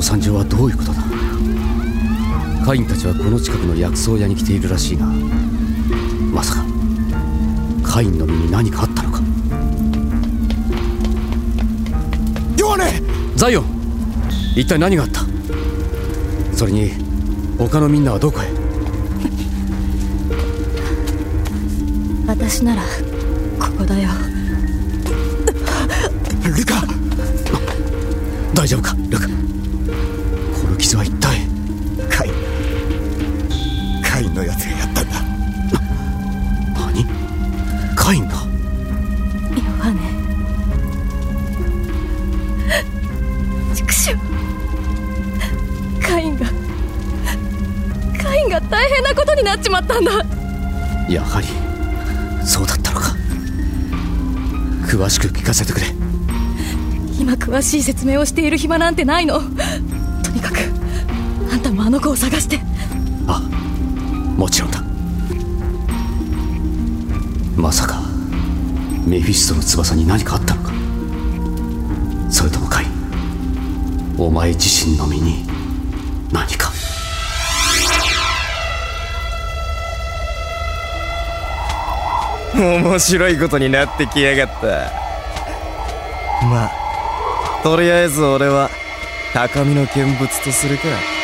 の惨状はどういうことだ？カインたちはこの近くの薬草屋に来ているらしいがまさかカインの身に何かあったのか。ヨハネ！ザイオン！一体何があった？それに他のみんなはどこへ？私ならここだよ。ルカ！大丈夫か？ルカ傷は一体。カインカインのやつがやったんだ。何？カインがヨハネ畜生。カインが。カインが大変なことになっちまったんだ。やはりそうだったのか。詳しく聞かせてくれ。今詳しい説明をしている暇なんてないの。とにかくあんたもあの子を探して。あもちろんだ。まさかメフィストの翼に何かあったのか。それともカインお前自身の身に何か。面白いことになってきやがった。まあとりあえず俺は高みの見物とするか。